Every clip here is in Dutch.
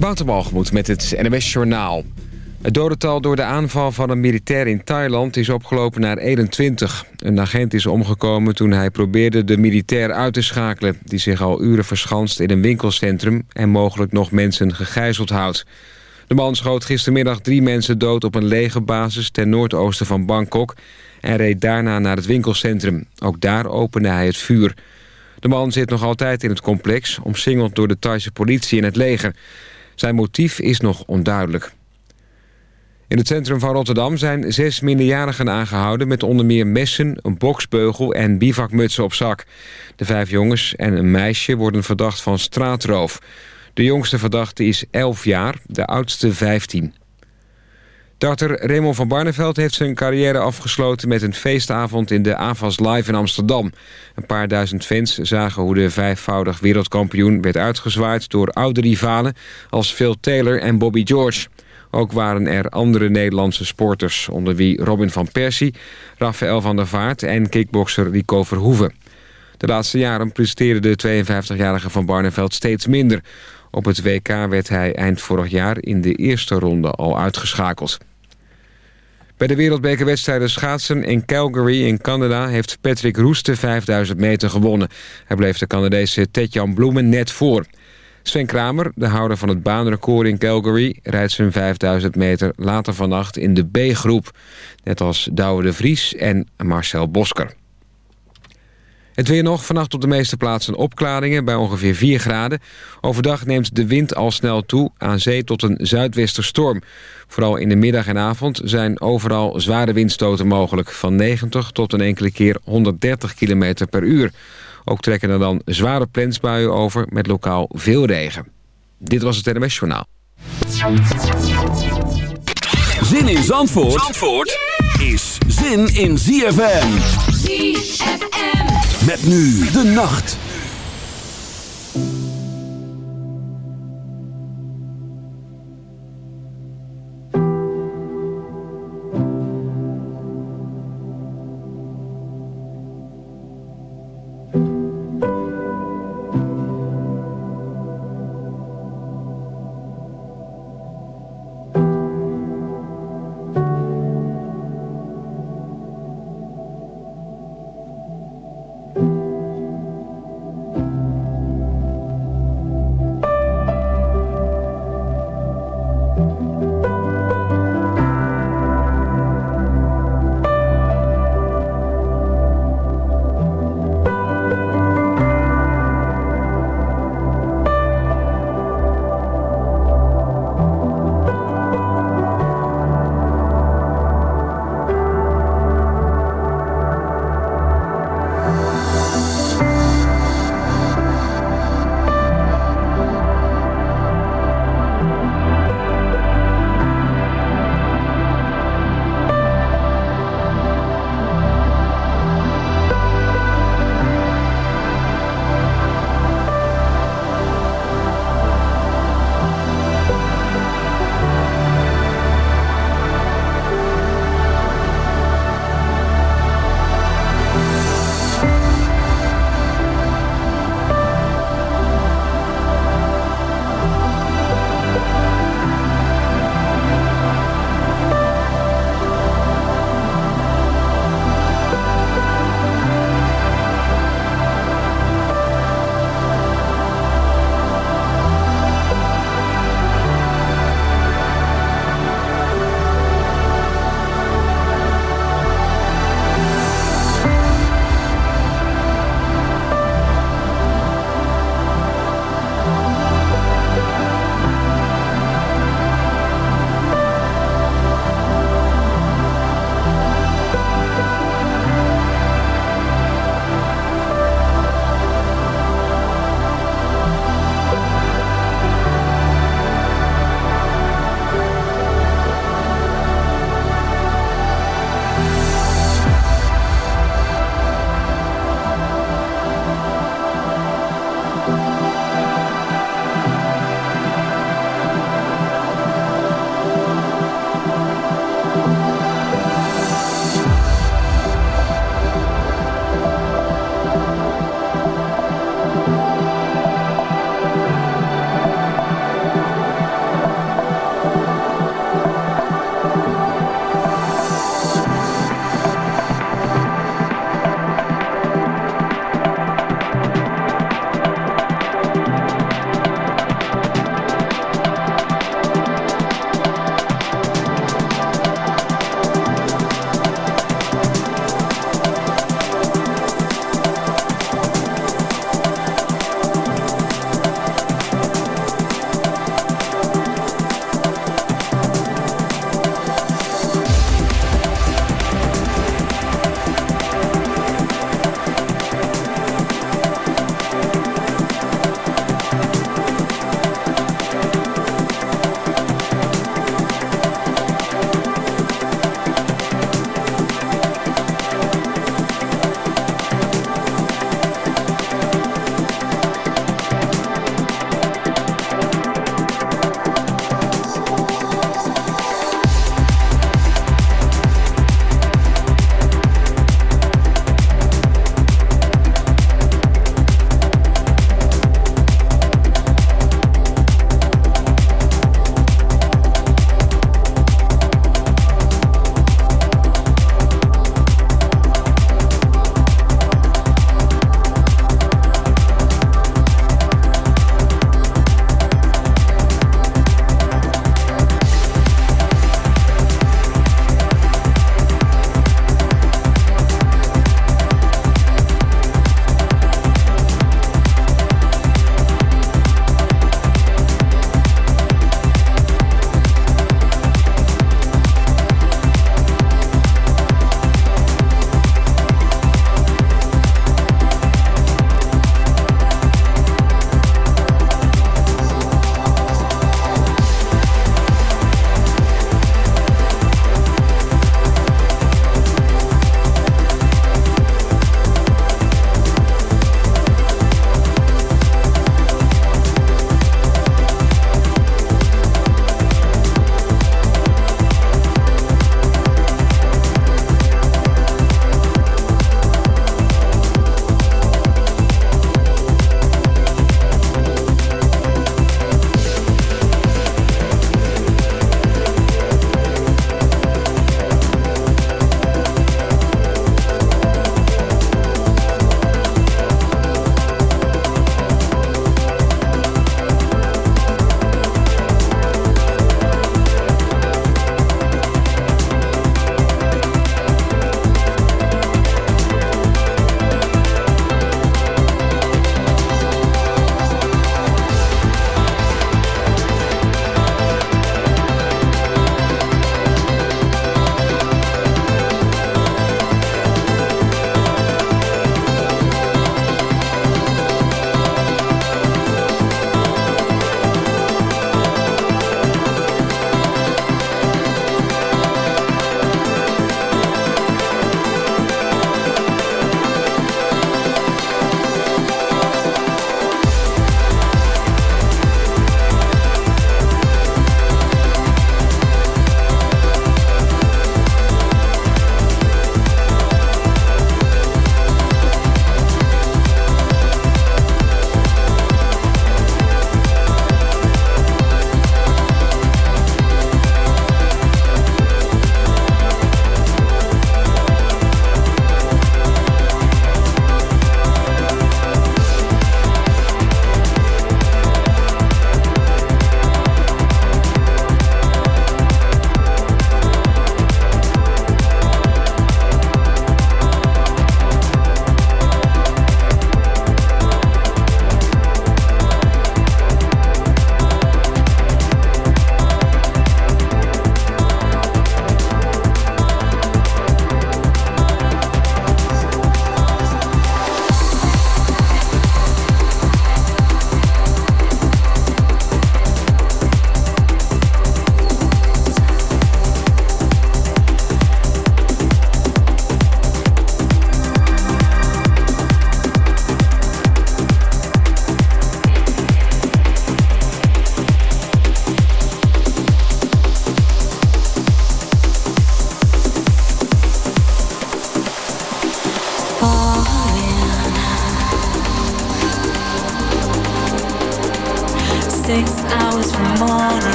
Wouter met het NWS Journaal. Het dodental door de aanval van een militair in Thailand is opgelopen naar 21. Een agent is omgekomen toen hij probeerde de militair uit te schakelen... die zich al uren verschanst in een winkelcentrum... en mogelijk nog mensen gegijzeld houdt. De man schoot gistermiddag drie mensen dood op een legerbasis... ten noordoosten van Bangkok... en reed daarna naar het winkelcentrum. Ook daar opende hij het vuur. De man zit nog altijd in het complex... omsingeld door de Thaise politie en het leger... Zijn motief is nog onduidelijk. In het centrum van Rotterdam zijn zes minderjarigen aangehouden... met onder meer messen, een boksbeugel en bivakmutsen op zak. De vijf jongens en een meisje worden verdacht van straatroof. De jongste verdachte is 11 jaar, de oudste 15. Darter Raymond van Barneveld heeft zijn carrière afgesloten... met een feestavond in de AVAS Live in Amsterdam. Een paar duizend fans zagen hoe de vijfvoudig wereldkampioen... werd uitgezwaaid door oude rivalen als Phil Taylor en Bobby George. Ook waren er andere Nederlandse sporters... onder wie Robin van Persie, Rafael van der Vaart en kickbokser Rico Verhoeven. De laatste jaren presteerde de 52-jarige van Barneveld steeds minder... Op het WK werd hij eind vorig jaar in de eerste ronde al uitgeschakeld. Bij de wereldbekerwedstrijden schaatsen in Calgary in Canada... heeft Patrick Roest de 5000 meter gewonnen. Hij bleef de Canadese Tetjan Bloemen net voor. Sven Kramer, de houder van het baanrecord in Calgary... rijdt zijn 5000 meter later vannacht in de B-groep. Net als Douwe de Vries en Marcel Bosker. Het weer nog, vannacht op de meeste plaatsen opklaringen bij ongeveer 4 graden. Overdag neemt de wind al snel toe, aan zee tot een zuidwesterstorm. Vooral in de middag en avond zijn overal zware windstoten mogelijk... van 90 tot een enkele keer 130 km per uur. Ook trekken er dan zware plensbuien over met lokaal veel regen. Dit was het NMS Journaal. Zin in Zandvoort, Zandvoort is zin in ZFM. ZFM. Met nu de nacht.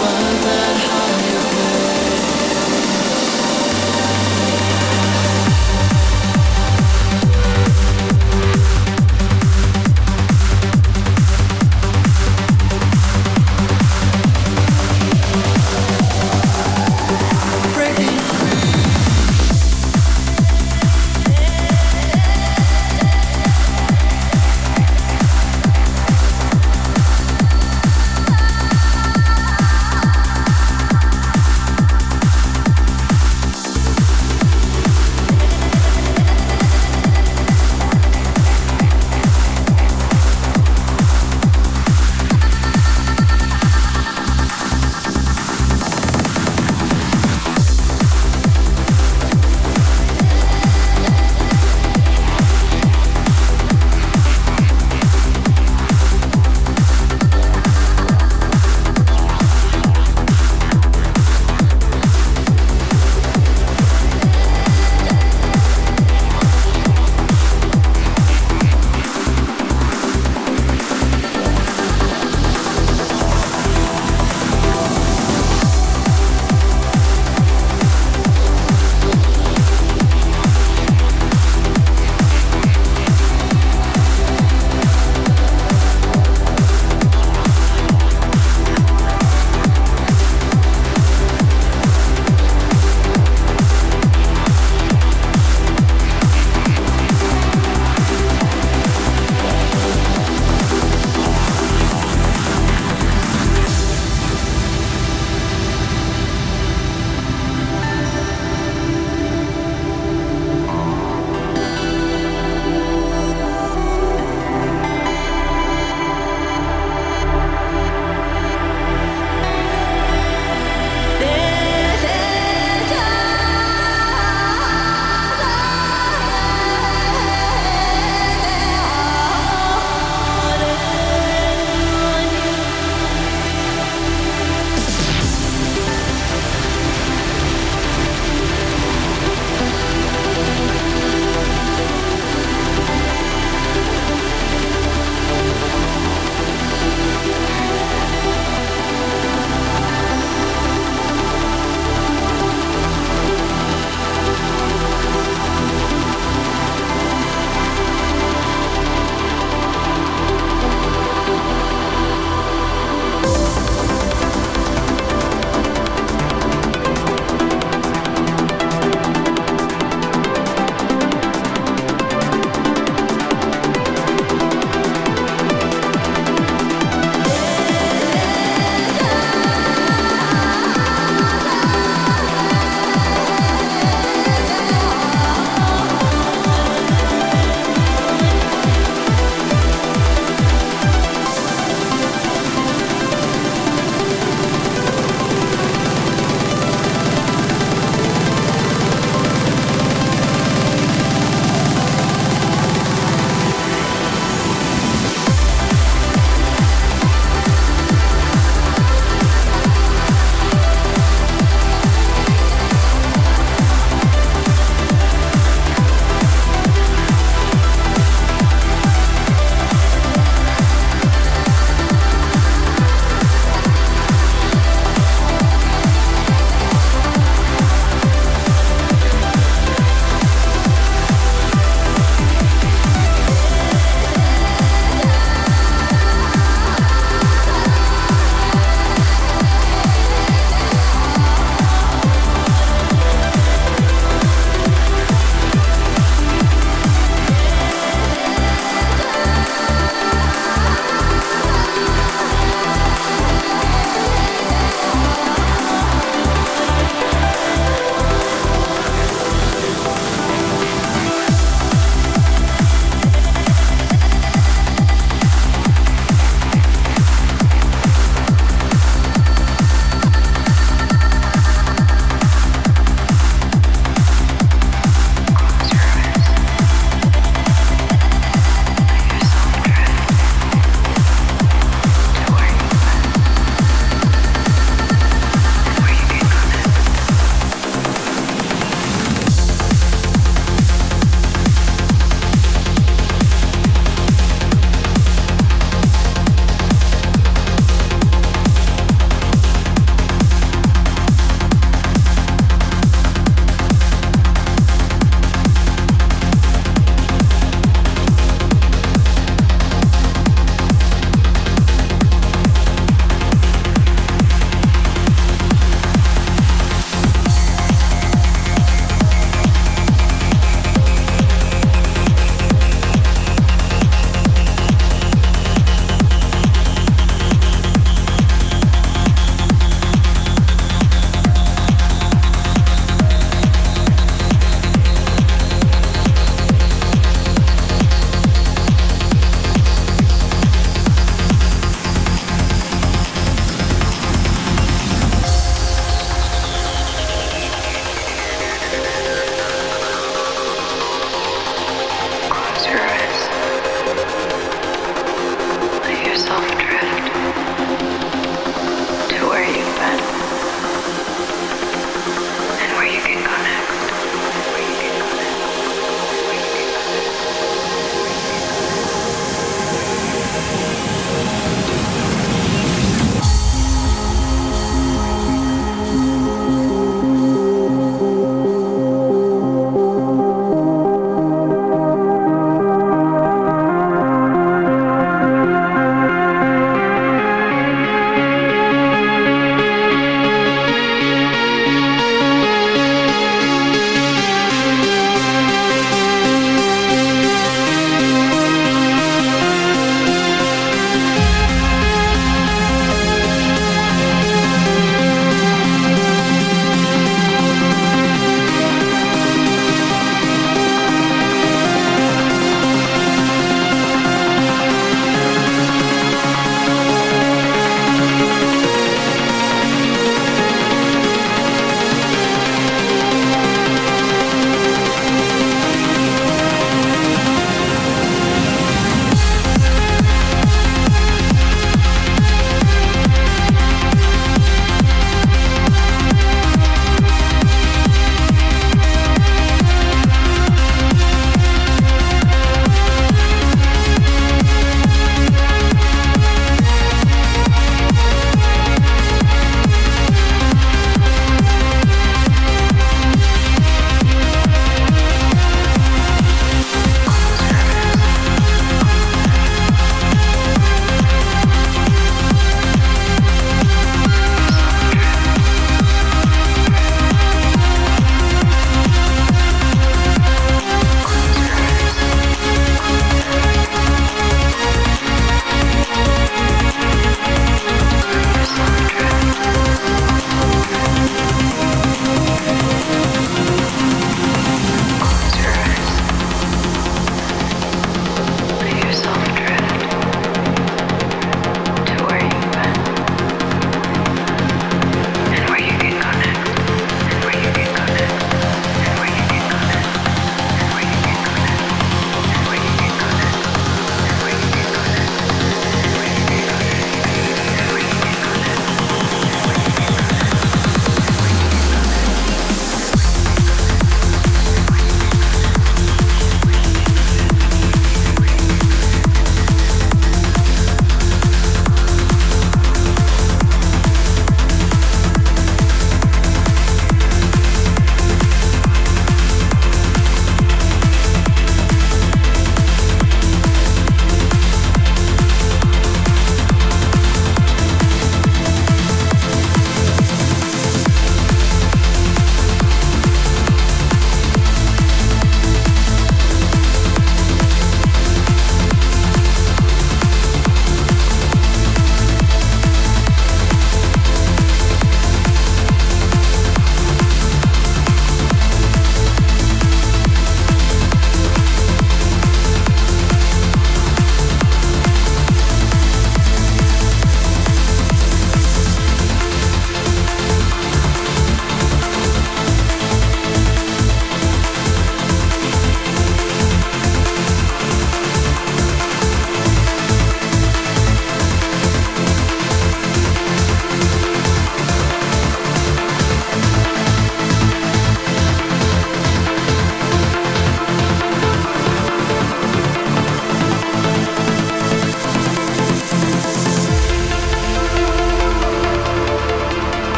one.